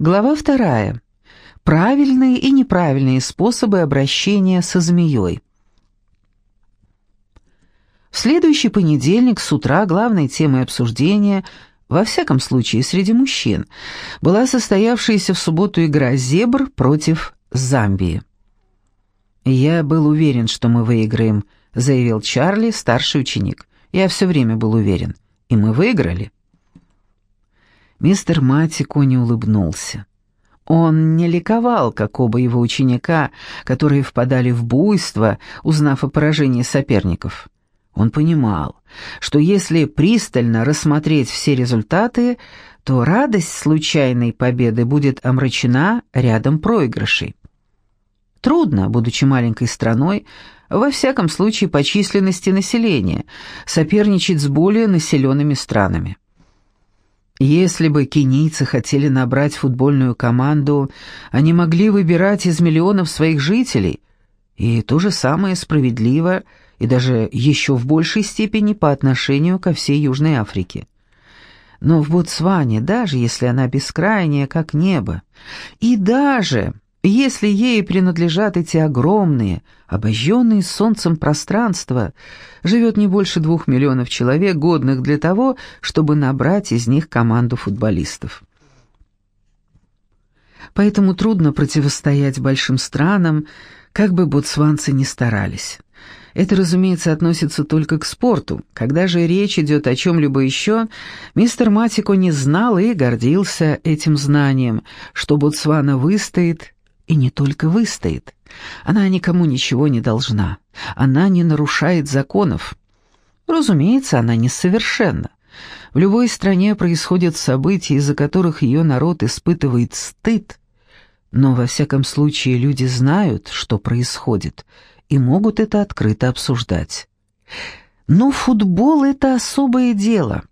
Глава вторая. Правильные и неправильные способы обращения со змеей. В следующий понедельник с утра главной темой обсуждения, во всяком случае среди мужчин, была состоявшаяся в субботу игра «Зебр» против Замбии. «Я был уверен, что мы выиграем», — заявил Чарли, старший ученик. «Я все время был уверен. И мы выиграли». Мистер Матико не улыбнулся. Он не ликовал, как оба его ученика, которые впадали в буйство, узнав о поражении соперников. Он понимал, что если пристально рассмотреть все результаты, то радость случайной победы будет омрачена рядом проигрышей. Трудно, будучи маленькой страной, во всяком случае по численности населения, соперничать с более населенными странами. Если бы кенийцы хотели набрать футбольную команду, они могли выбирать из миллионов своих жителей, и то же самое справедливо и даже еще в большей степени по отношению ко всей Южной Африке. Но в Ботсване, даже если она бескрайняя, как небо, и даже если ей принадлежат эти огромные, обожженные солнцем пространства, живет не больше двух миллионов человек, годных для того, чтобы набрать из них команду футболистов. Поэтому трудно противостоять большим странам, как бы ботсванцы ни старались. Это, разумеется, относится только к спорту. Когда же речь идет о чем-либо еще, мистер Матико не знал и гордился этим знанием, что Ботсвана выстоит и не только выстоит. Она никому ничего не должна. Она не нарушает законов. Разумеется, она несовершенна. В любой стране происходят события, из-за которых ее народ испытывает стыд. Но во всяком случае люди знают, что происходит, и могут это открыто обсуждать. Но футбол — это особое дело.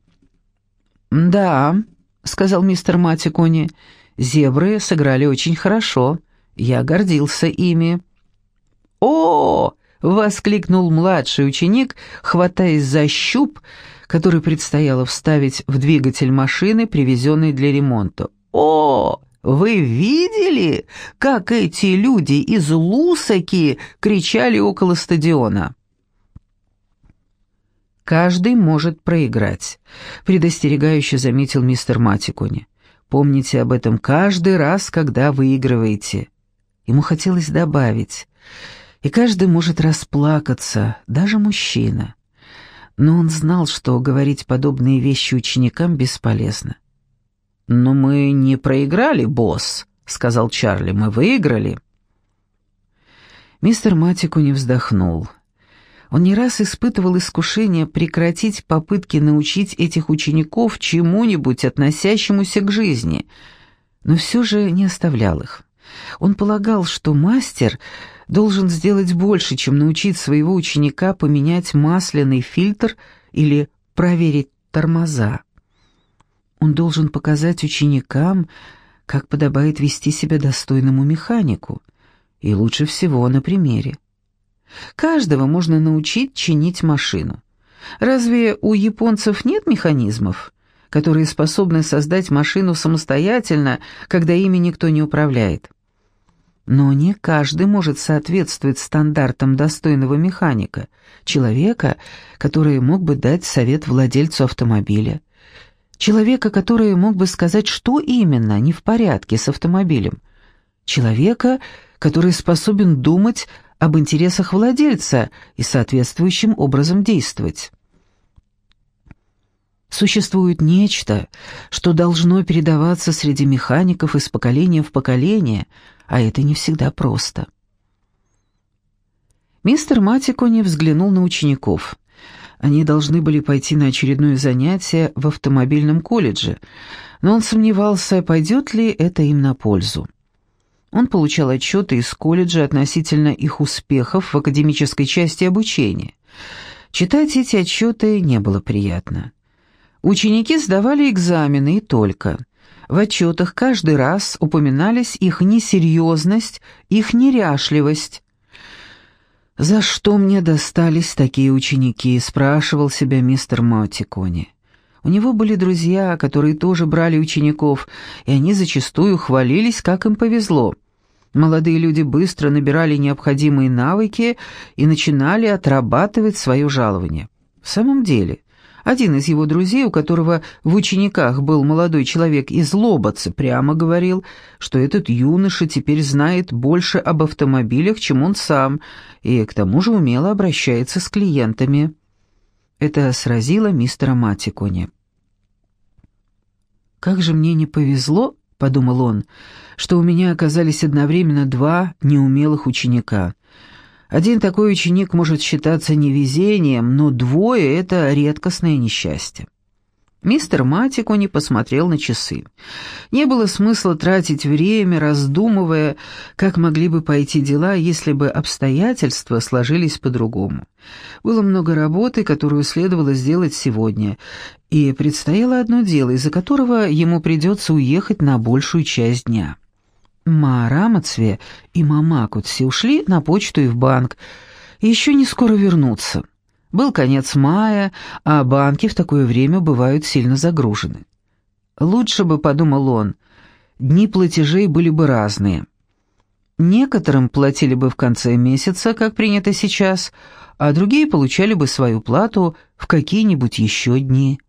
«Да», — сказал мистер Матикони, — «зебры сыграли очень хорошо. Я гордился ими. «О!» — воскликнул младший ученик, хватаясь за щуп, который предстояло вставить в двигатель машины, привезенной для ремонта. «О! Вы видели, как эти люди из Лусаки кричали около стадиона?» «Каждый может проиграть», — предостерегающе заметил мистер Матикони. «Помните об этом каждый раз, когда выигрываете». Ему хотелось добавить, и каждый может расплакаться, даже мужчина. Но он знал, что говорить подобные вещи ученикам бесполезно. «Но мы не проиграли, босс», — сказал Чарли, — «мы выиграли». Мистер Матику не вздохнул. Он не раз испытывал искушение прекратить попытки научить этих учеников чему-нибудь относящемуся к жизни, но все же не оставлял их. Он полагал, что мастер должен сделать больше, чем научить своего ученика поменять масляный фильтр или проверить тормоза. Он должен показать ученикам, как подобает вести себя достойному механику, и лучше всего на примере. Каждого можно научить чинить машину. Разве у японцев нет механизмов, которые способны создать машину самостоятельно, когда ими никто не управляет? Но не каждый может соответствовать стандартам достойного механика, человека, который мог бы дать совет владельцу автомобиля, человека, который мог бы сказать, что именно не в порядке с автомобилем, человека, который способен думать об интересах владельца и соответствующим образом действовать. Существует нечто, что должно передаваться среди механиков из поколения в поколение – а это не всегда просто. Мистер Матикони взглянул на учеников. Они должны были пойти на очередное занятие в автомобильном колледже, но он сомневался, пойдет ли это им на пользу. Он получал отчеты из колледжа относительно их успехов в академической части обучения. Читать эти отчеты не было приятно. Ученики сдавали экзамены и только – в отчетах каждый раз упоминались их несерьезность, их неряшливость. «За что мне достались такие ученики?» — спрашивал себя мистер Матикони. У него были друзья, которые тоже брали учеников, и они зачастую хвалились, как им повезло. Молодые люди быстро набирали необходимые навыки и начинали отрабатывать свое жалование. В самом деле, один из его друзей, у которого в учениках был молодой человек из Лоботца, прямо говорил, что этот юноша теперь знает больше об автомобилях, чем он сам, и к тому же умело обращается с клиентами. Это сразило мистера Матикони. «Как же мне не повезло», — подумал он, — «что у меня оказались одновременно два неумелых ученика». Один такой ученик может считаться невезением, но двое — это редкостное несчастье. Мистер Матикони посмотрел на часы. Не было смысла тратить время, раздумывая, как могли бы пойти дела, если бы обстоятельства сложились по-другому. Было много работы, которую следовало сделать сегодня, и предстояло одно дело, из-за которого ему придется уехать на большую часть дня. Ма Рамацве и мама Кутси ушли на почту и в банк, и еще не скоро вернутся. Был конец мая, а банки в такое время бывают сильно загружены. Лучше бы, подумал он, дни платежей были бы разные. Некоторым платили бы в конце месяца, как принято сейчас, а другие получали бы свою плату в какие-нибудь еще дни.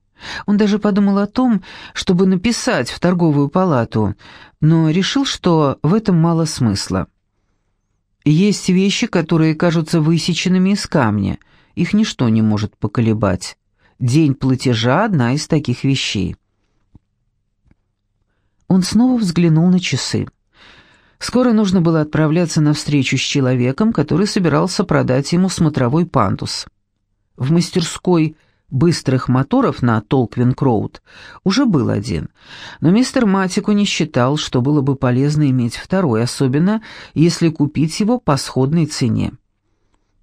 Он даже подумал о том, чтобы написать в торговую палату, но решил, что в этом мало смысла. Есть вещи, которые кажутся высеченными из камня, их ничто не может поколебать. День платежа — одна из таких вещей. Он снова взглянул на часы. Скоро нужно было отправляться на встречу с человеком, который собирался продать ему смотровой пандус. В мастерской быстрых моторов на Толквин-Кроуд уже был один, но мистер Матику не считал, что было бы полезно иметь второй, особенно если купить его по сходной цене.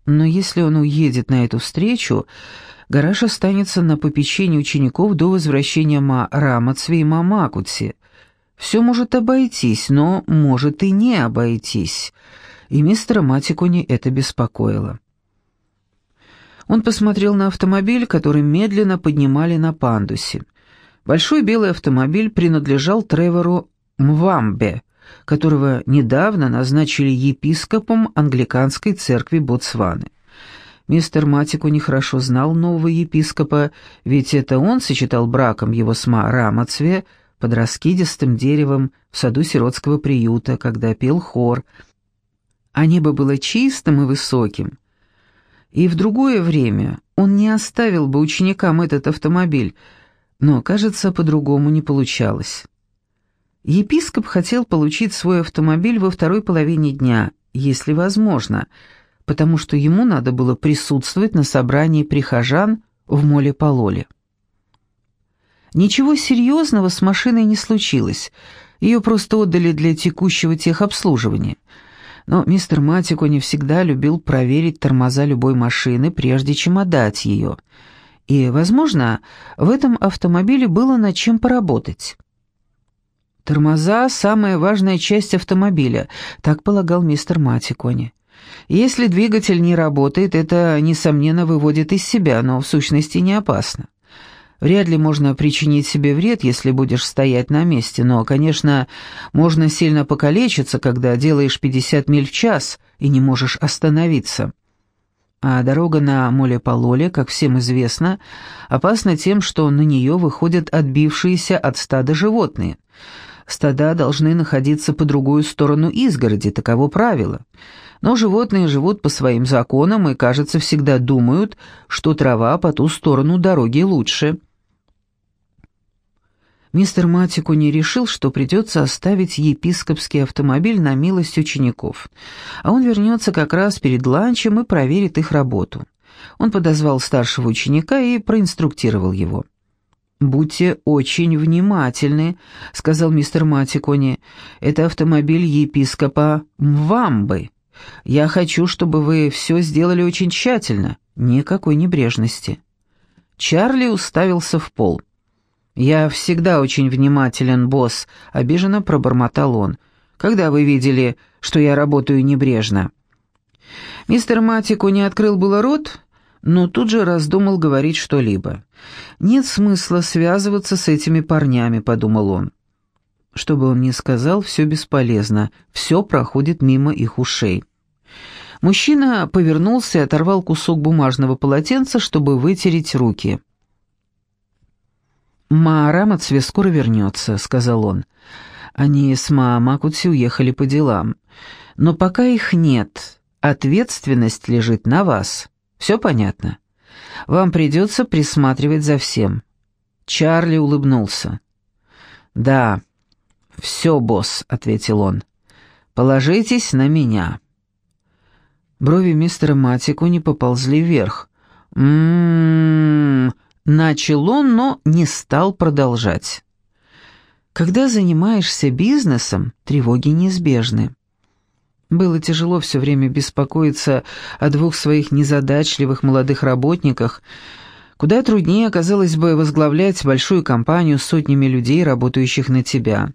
Но если он уедет на эту встречу, гараж останется на попечении учеников до возвращения Ма Рамацве и Мамакутси. Все может обойтись, но может и не обойтись, и мистера Матикуни это беспокоило. Он посмотрел на автомобиль, который медленно поднимали на пандусе. Большой белый автомобиль принадлежал Тревору Мвамбе, которого недавно назначили епископом англиканской церкви Ботсваны. Мистер Матику нехорошо знал нового епископа, ведь это он сочетал браком его с Ма Рамацве под раскидистым деревом в саду сиротского приюта, когда пел хор, а небо было чистым и высоким. И в другое время он не оставил бы ученикам этот автомобиль, но, кажется, по-другому не получалось. Епископ хотел получить свой автомобиль во второй половине дня, если возможно, потому что ему надо было присутствовать на собрании прихожан в Моле-Пололе. Ничего серьезного с машиной не случилось, ее просто отдали для текущего техобслуживания – но мистер Матико не всегда любил проверить тормоза любой машины, прежде чем отдать ее. И, возможно, в этом автомобиле было над чем поработать. Тормоза — самая важная часть автомобиля, так полагал мистер Матикони. Если двигатель не работает, это, несомненно, выводит из себя, но в сущности не опасно. Вряд ли можно причинить себе вред, если будешь стоять на месте, но, конечно, можно сильно покалечиться, когда делаешь 50 миль в час и не можешь остановиться. А дорога на Моле-Пололе, как всем известно, опасна тем, что на нее выходят отбившиеся от стада животные. Стада должны находиться по другую сторону изгороди, таково правило. Но животные живут по своим законам и, кажется, всегда думают, что трава по ту сторону дороги лучше. Мистер Матику не решил, что придется оставить епископский автомобиль на милость учеников, а он вернется как раз перед ланчем и проверит их работу. Он подозвал старшего ученика и проинструктировал его. «Будьте очень внимательны», — сказал мистер Матикони. «Это автомобиль епископа Мвамбы. Я хочу, чтобы вы все сделали очень тщательно, никакой небрежности». Чарли уставился в пол. «Я всегда очень внимателен, босс», — обиженно пробормотал он. «Когда вы видели, что я работаю небрежно?» Мистер Матику не открыл было рот, но тут же раздумал говорить что-либо. «Нет смысла связываться с этими парнями», — подумал он. Что бы он ни сказал, все бесполезно, все проходит мимо их ушей. Мужчина повернулся и оторвал кусок бумажного полотенца, чтобы вытереть руки. «Маара Мацве скоро вернется», — сказал он. «Они с Маамакутси уехали по делам. Но пока их нет, ответственность лежит на вас. Все понятно? Вам придется присматривать за всем». Чарли улыбнулся. «Да, все, босс», — ответил он. «Положитесь на меня». Брови мистера Матику не поползли вверх. «М-м-м...» Начал он, но не стал продолжать. Когда занимаешься бизнесом, тревоги неизбежны. Было тяжело все время беспокоиться о двух своих незадачливых молодых работниках, куда труднее оказалось бы возглавлять большую компанию с сотнями людей, работающих на тебя,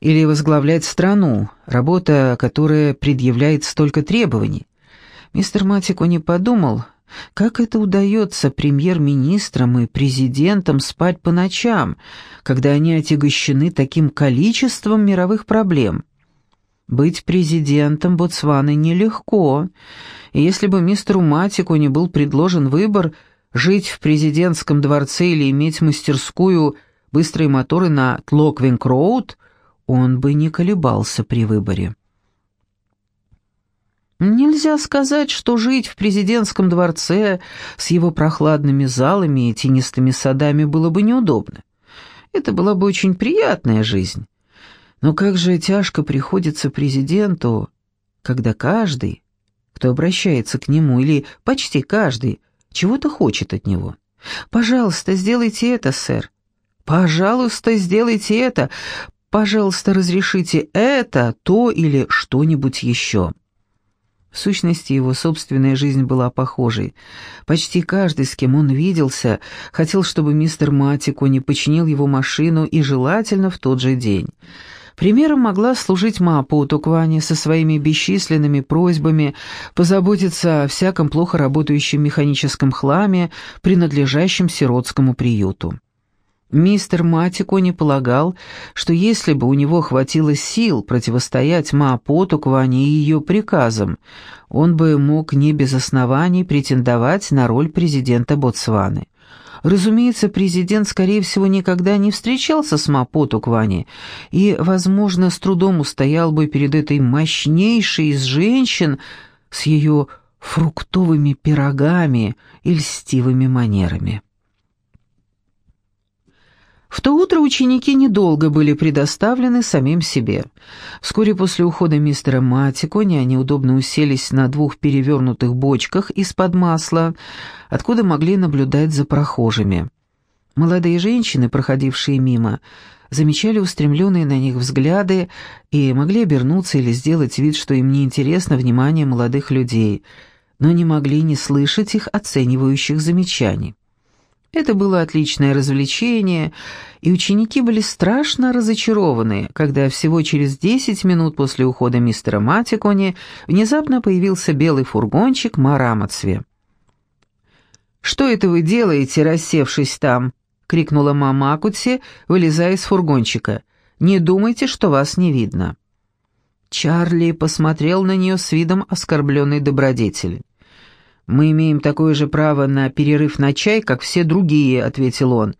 или возглавлять страну, работа, которая предъявляет столько требований. Мистер Матекони подумал, как это удается премьер-министрам и президентам спать по ночам, когда они отягощены таким количеством мировых проблем? Быть президентом Ботсваны нелегко, и если бы мистеру Матекони был предложен выбор жить в президентском дворце или иметь мастерскую «Быстрые моторы» на Тлоквенг-Роуд, он бы не колебался при выборе. Нельзя сказать, что жить в президентском дворце с его прохладными залами и тенистыми садами было бы неудобно. Это была бы очень приятная жизнь. Но как же тяжко приходится президенту, когда каждый, кто обращается к нему, или почти каждый, чего-то хочет от него. «Пожалуйста, сделайте это, сэр. Пожалуйста, сделайте это. Пожалуйста, разрешите это, то или что-нибудь еще». В сущности, его собственная жизнь была похожей. Почти каждый, с кем он виделся, хотел, чтобы мистер Матико не починил его машину и желательно в тот же день. Примером могла служить Мапа Туквани со своими бесчисленными просьбами позаботиться о всяком плохо работающем механическом хламе, принадлежащем сиротскому приюту. Мистер Матико не полагал, что если бы у него хватило сил противостоять Ма Потукване и ее приказам, он бы мог не без оснований претендовать на роль президента Ботсваны. Разумеется, президент, скорее всего, никогда не встречался с Мапоту Квани и, возможно, с трудом устоял бы перед этой мощнейшей из женщин с ее фруктовыми пирогами и льстивыми манерами. В то утро ученики недолго были предоставлены самим себе. Вскоре после ухода мистера Матикони они удобно уселись на двух перевернутых бочках из-под масла, откуда могли наблюдать за прохожими. Молодые женщины, проходившие мимо, замечали устремленные на них взгляды и могли обернуться или сделать вид, что им не интересно внимание молодых людей, но не могли не слышать их оценивающих замечаний. Это было отличное развлечение, и ученики были страшно разочарованы, когда всего через десять минут после ухода мистера Матикони внезапно появился белый фургончик Марамацве. «Что это вы делаете, рассевшись там?» — крикнула мама Акутси, вылезая из фургончика. «Не думайте, что вас не видно». Чарли посмотрел на нее с видом оскорбленной добродетели. «Мы имеем такое же право на перерыв на чай, как все другие», — ответил он.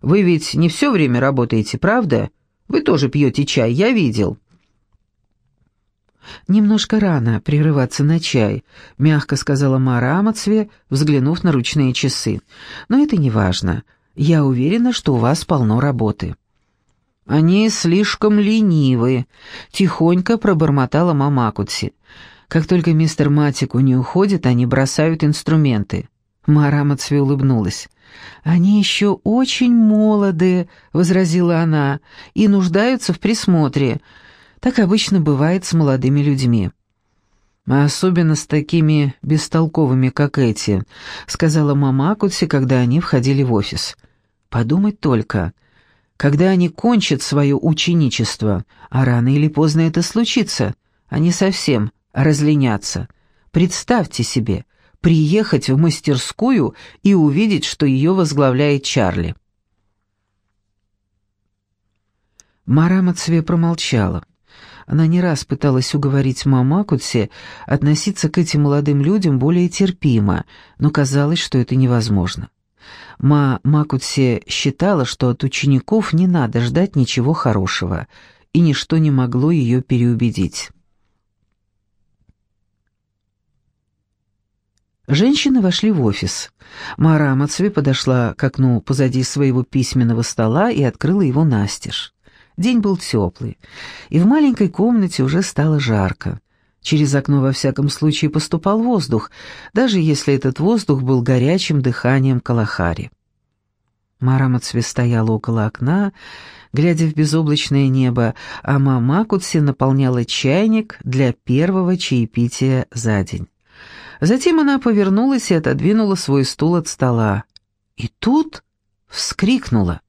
«Вы ведь не все время работаете, правда? Вы тоже пьете чай, я видел». «Немножко рано прерываться на чай», — мягко сказала Мара Амацве, взглянув на ручные часы. «Но это не важно. Я уверена, что у вас полно работы». «Они слишком ленивы», — тихонько пробормотала мама Акутси. Как только мистер Матику не уходит, они бросают инструменты. Мара Мацве улыбнулась. «Они еще очень молоды», — возразила она, — «и нуждаются в присмотре. Так обычно бывает с молодыми людьми». «А особенно с такими бестолковыми, как эти», — сказала мама Акутси, когда они входили в офис. «Подумать только, когда они кончат свое ученичество, а рано или поздно это случится, они совсем разленятся. Представьте себе, приехать в мастерскую и увидеть, что ее возглавляет Чарли. Мара Мацве промолчала. Она не раз пыталась уговорить Мамакутсе относиться к этим молодым людям более терпимо, но казалось, что это невозможно. Ма Макутсе считала, что от учеников не надо ждать ничего хорошего, и ничто не могло ее переубедить. Женщины вошли в офис. Мара Мацве подошла к окну позади своего письменного стола и открыла его настежь. День был теплый, и в маленькой комнате уже стало жарко. Через окно во всяком случае поступал воздух, даже если этот воздух был горячим дыханием Калахари. Марамацве стояла около окна, глядя в безоблачное небо, а мама Кутси наполняла чайник для первого чаепития за день. Затем она повернулась и отодвинула свой стул от стола. И тут вскрикнула.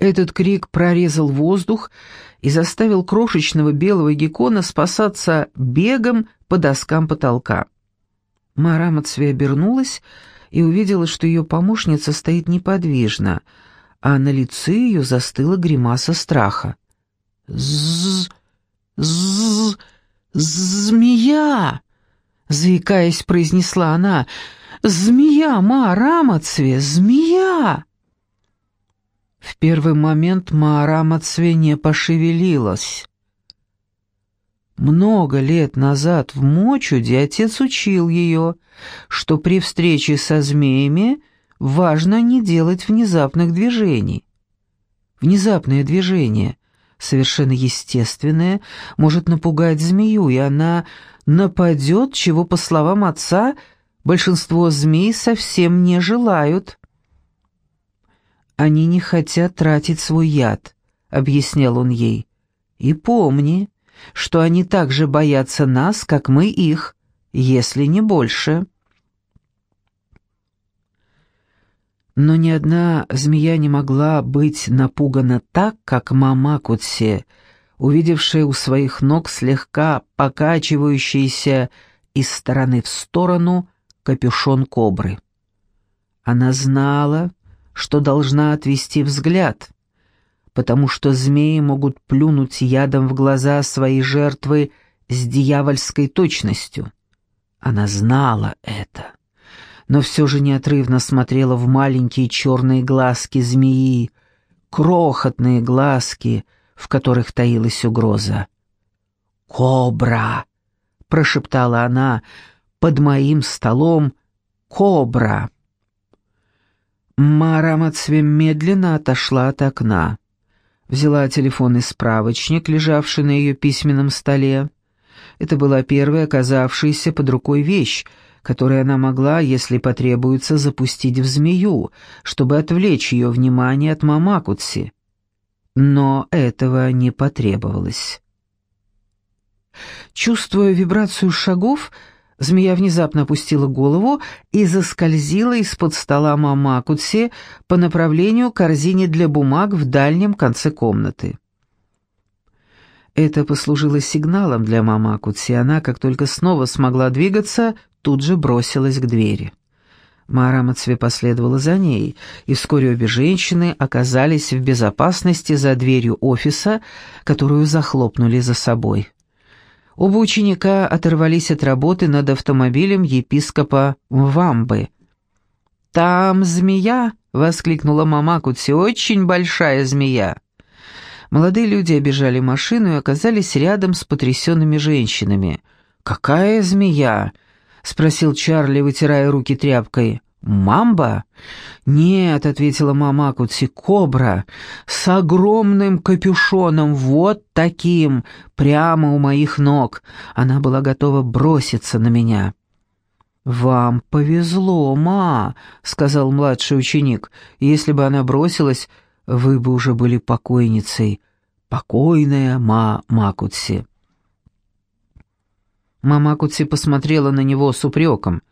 Этот крик прорезал воздух и заставил крошечного белого геккона спасаться бегом по доскам потолка. Мара Мацве обернулась и увидела, что ее помощница стоит неподвижно, а на лице ее застыла гримаса страха. «З... з... змея!» — заикаясь, произнесла она. «Змея, ма, змея!» В первый момент Маара Мацве не пошевелилась. Много лет назад в Мочуде отец учил ее, что при встрече со змеями важно не делать внезапных движений. Внезапное движение, совершенно естественное, может напугать змею, и она нападет, чего, по словам отца, большинство змей совсем не желают. «Они не хотят тратить свой яд», — объяснял он ей. «И помни, что они так же боятся нас, как мы их, если не больше». Но ни одна змея не могла быть напугана так, как мама Кутсе, увидевшая у своих ног слегка покачивающийся из стороны в сторону капюшон кобры. Она знала, что должна отвести взгляд, потому что змеи могут плюнуть ядом в глаза своей жертвы с дьявольской точностью. Она знала это, но все же неотрывно смотрела в маленькие черные глазки змеи, крохотные глазки, в которых таилась угроза. «Кобра!» — прошептала она, — «под моим столом кобра!» Мара Мацве медленно отошла от окна. Взяла телефонный справочник, лежавший на ее письменном столе. Это была первая оказавшаяся под рукой вещь, которую она могла, если потребуется, запустить в змею, чтобы отвлечь ее внимание от Мамакутси. Но этого не потребовалось. Чувствуя вибрацию шагов, Змея внезапно опустила голову и заскользила из-под стола Мамакутси по направлению к корзине для бумаг в дальнем конце комнаты. Это послужило сигналом для Мамакутси, она, как только снова смогла двигаться, тут же бросилась к двери. Мара Мацве последовала за ней, и вскоре обе женщины оказались в безопасности за дверью офиса, которую захлопнули за собой. Оба ученика оторвались от работы над автомобилем епископа Вамбы. «Там змея!» — воскликнула мама Кутси. «Очень большая змея!» Молодые люди обижали машину и оказались рядом с потрясенными женщинами. «Какая змея?» — спросил Чарли, вытирая руки тряпкой. «Мамба?» «Нет», — ответила мама Кутси, — «кобра, с огромным капюшоном, вот таким, прямо у моих ног. Она была готова броситься на меня». «Вам повезло, ма», — сказал младший ученик. «Если бы она бросилась, вы бы уже были покойницей. Покойная ма Макутси». Мама Кутси посмотрела на него с упреком.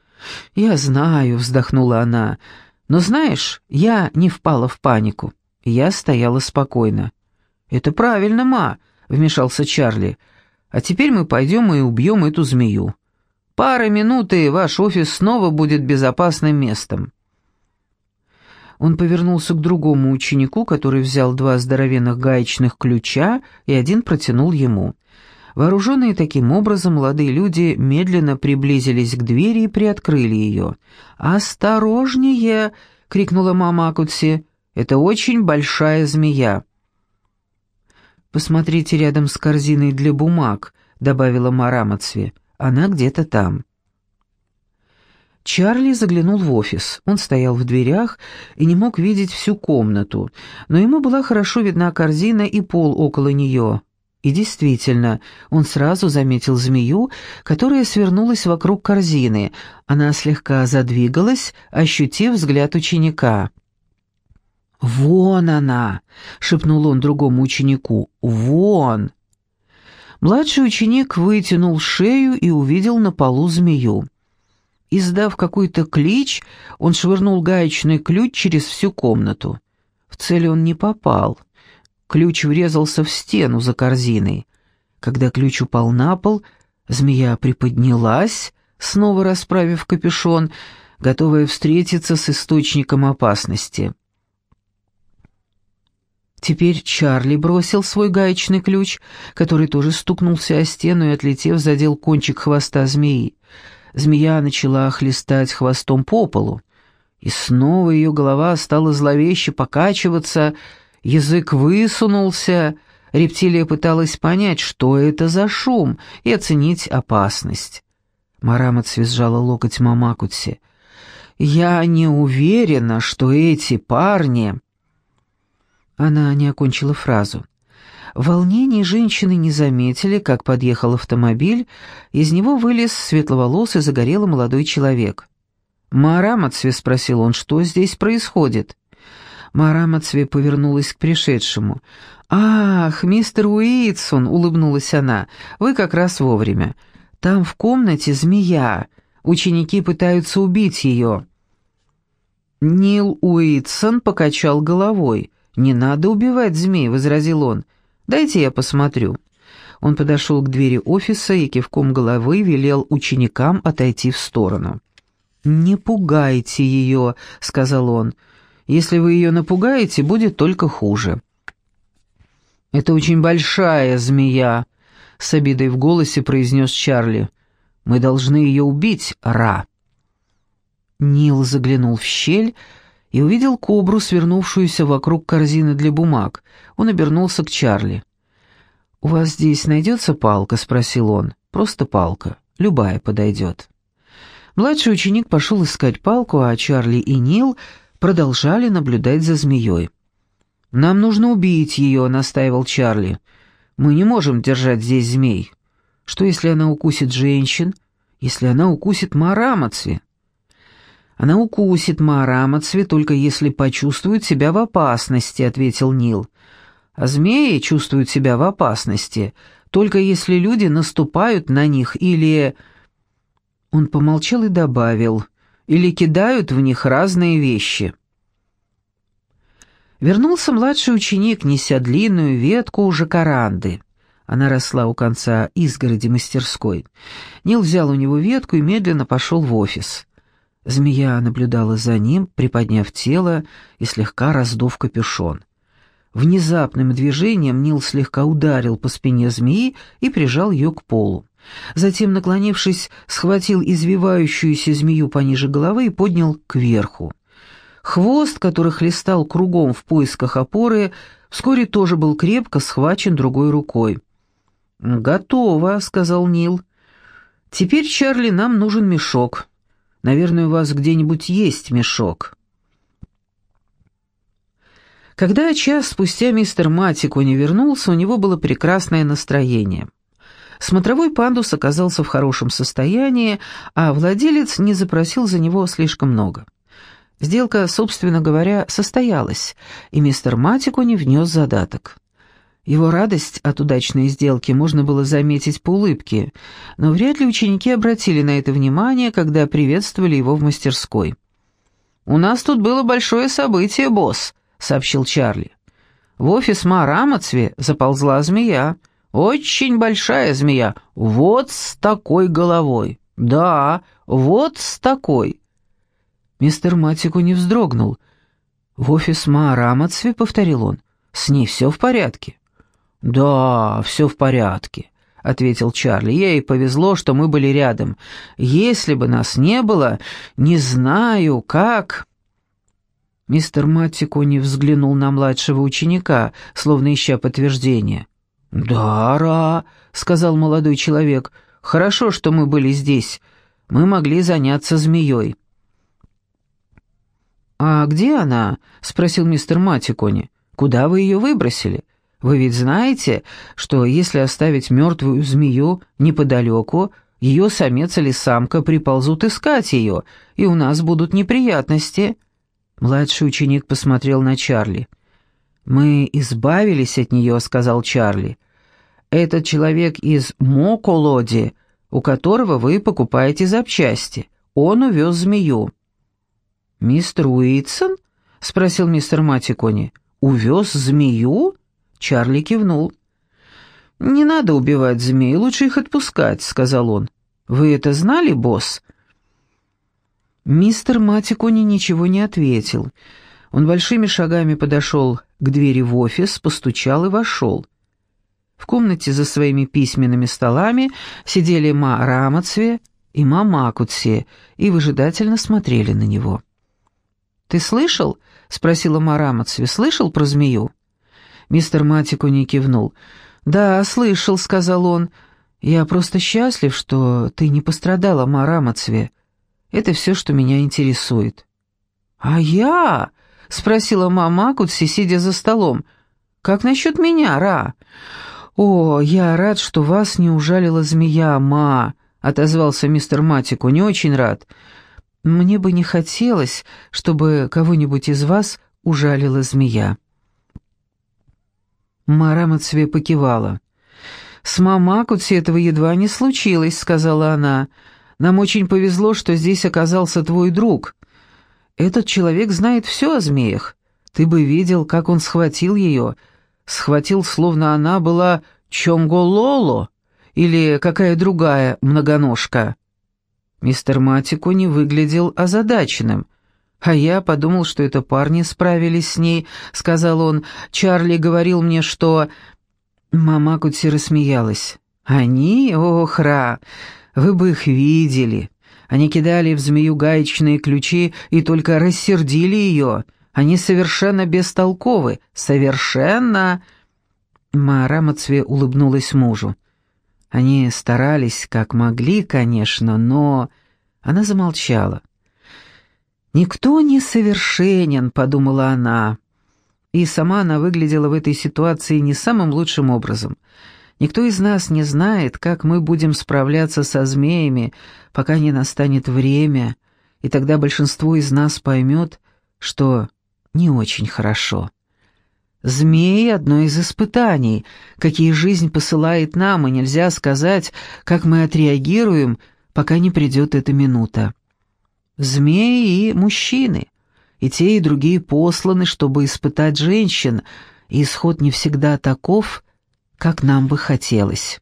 «Я знаю», — вздохнула она, — «но знаешь, я не впала в панику. Я стояла спокойно». «Это правильно, ма», — вмешался Чарли. «А теперь мы пойдем и убьем эту змею. Пара минут, и ваш офис снова будет безопасным местом». Он повернулся к другому ученику, который взял два здоровенных гаечных ключа и один протянул ему. Вооруженные таким образом, молодые люди медленно приблизились к двери и приоткрыли ее. «Осторожнее!» — крикнула мама Акутси. «Это очень большая змея». «Посмотрите рядом с корзиной для бумаг», — добавила Марамацве. «Она где-то там». Чарли заглянул в офис. Он стоял в дверях и не мог видеть всю комнату, но ему была хорошо видна корзина и пол около нее. И действительно, он сразу заметил змею, которая свернулась вокруг корзины. Она слегка задвигалась, ощутив взгляд ученика. «Вон она!» — шепнул он другому ученику. «Вон!» Младший ученик вытянул шею и увидел на полу змею. Издав какой-то клич, он швырнул гаечный ключ через всю комнату. В цель он не попал. Ключ врезался в стену за корзиной. Когда ключ упал на пол, змея приподнялась, снова расправив капюшон, готовая встретиться с источником опасности. Теперь Чарли бросил свой гаечный ключ, который тоже стукнулся о стену и, отлетев, задел кончик хвоста змеи. Змея начала хлестать хвостом по полу, и снова ее голова стала зловеще покачиваться, язык высунулся, рептилия пыталась понять, что это за шум, и оценить опасность. Марамат связала локоть Мамакутси. «Я не уверена, что эти парни...» Она не окончила фразу. В волнении женщины не заметили, как подъехал автомобиль, из него вылез светловолосый загорелый молодой человек. «Марамацве», — спросил он, — «что здесь происходит?» Марамацве повернулась к пришедшему. «Ах, мистер Уитсон!» — улыбнулась она. «Вы как раз вовремя. Там в комнате змея. Ученики пытаются убить ее». Нил Уитсон покачал головой. «Не надо убивать змей», — возразил он. «Дайте я посмотрю». Он подошел к двери офиса и кивком головы велел ученикам отойти в сторону. «Не пугайте ее», — сказал он. «Если вы ее напугаете, будет только хуже». «Это очень большая змея», — с обидой в голосе произнес Чарли. «Мы должны ее убить, Ра». Нил заглянул в щель и увидел кобру, свернувшуюся вокруг корзины для бумаг. Он обернулся к Чарли. «У вас здесь найдется палка?» — спросил он. «Просто палка. Любая подойдет». Младший ученик пошел искать палку, а Чарли и Нил продолжали наблюдать за змеей. «Нам нужно убить ее», — настаивал Чарли. «Мы не можем держать здесь змей. Что, если она укусит женщин? Если она укусит Марамаци?» «Она укусит Маарамацве, только если почувствует себя в опасности», — ответил Нил. «А змеи чувствуют себя в опасности, только если люди наступают на них или...» Он помолчал и добавил, «или кидают в них разные вещи». Вернулся младший ученик, неся длинную ветку у жакаранды. Она росла у конца изгороди мастерской. Нил взял у него ветку и медленно пошел в офис. Змея наблюдала за ним, приподняв тело и слегка раздув капюшон. Внезапным движением Нил слегка ударил по спине змеи и прижал ее к полу. Затем, наклонившись, схватил извивающуюся змею пониже головы и поднял кверху. Хвост, который хлестал кругом в поисках опоры, вскоре тоже был крепко схвачен другой рукой. «Готово», — сказал Нил. «Теперь, Чарли, нам нужен мешок. Наверное, у вас где-нибудь есть мешок». Когда час спустя мистер Матико не вернулся, у него было прекрасное настроение. Смотровой пандус оказался в хорошем состоянии, а владелец не запросил за него слишком много. Сделка, собственно говоря, состоялась, и мистер Матико не внес задаток. Его радость от удачной сделки можно было заметить по улыбке, но вряд ли ученики обратили на это внимание, когда приветствовали его в мастерской. «У нас тут было большое событие, босс», — сообщил Чарли. «В офис Марамацве заползла змея. Очень большая змея, вот с такой головой». «Да, вот с такой». Мистер Матику не вздрогнул. «В офис Маарамацве», — повторил он, — «с ней все в порядке». «Да, все в порядке», — ответил Чарли. «Ей повезло, что мы были рядом. Если бы нас не было, не знаю, как...» Мистер Маттико не взглянул на младшего ученика, словно ища подтверждения. «Да, Ра», — сказал молодой человек, — «хорошо, что мы были здесь. Мы могли заняться змеей». «А где она?» — спросил мистер Матикони. «Куда вы ее выбросили? Вы ведь знаете, что если оставить мертвую змею неподалеку, ее самец или самка приползут искать ее, и у нас будут неприятности». Младший ученик посмотрел на Чарли. «Мы избавились от нее», — сказал Чарли. «Этот человек из Моколоди, у которого вы покупаете запчасти. Он увез змею». «Мистер Уитсон?» — спросил мистер Матикони. «Увез змею?» Чарли кивнул. «Не надо убивать змей, лучше их отпускать», — сказал он. «Вы это знали, босс?» Мистер Матикони ничего не ответил. Он большими шагами подошел к двери в офис, постучал и вошел. В комнате за своими письменными столами сидели Ма Рамацве и Ма Макутсе и выжидательно смотрели на него. «Ты слышал?» — спросила Ма Рамацве. «Слышал про змею?» Мистер Матикони кивнул. «Да, слышал», — сказал он. «Я просто счастлив, что ты не пострадала, Ма Рамацве. Это все, что меня интересует». «А я?» — спросила мама Акутси, сидя за столом. «Как насчет меня, Ра?» «О, я рад, что вас не ужалила змея, ма», — отозвался мистер Матику. «Не очень рад. Мне бы не хотелось, чтобы кого-нибудь из вас ужалила змея». Мара Мацве покивала. «С Мамакутси этого едва не случилось», — сказала она. Нам очень повезло, что здесь оказался твой друг. Этот человек знает все о змеях. Ты бы видел, как он схватил ее. Схватил, словно она была Чонгололо или какая другая многоножка. Мистер Матико не выглядел озадаченным. «А я подумал, что это парни справились с ней», — сказал он. «Чарли говорил мне, что...» Мама Кути рассмеялась. «Они? Ох, Ра! Вы бы их видели. Они кидали в змею гаечные ключи и только рассердили ее. Они совершенно бестолковы. Совершенно...» Маара Мацве улыбнулась мужу. Они старались, как могли, конечно, но... Она замолчала. «Никто не совершенен», — подумала она. И сама она выглядела в этой ситуации не самым лучшим образом — Никто из нас не знает, как мы будем справляться со змеями, пока не настанет время, и тогда большинство из нас поймет, что не очень хорошо. Змеи — одно из испытаний, какие жизнь посылает нам, и нельзя сказать, как мы отреагируем, пока не придет эта минута. Змеи и мужчины, и те, и другие посланы, чтобы испытать женщин, и исход не всегда таков — как нам бы хотелось.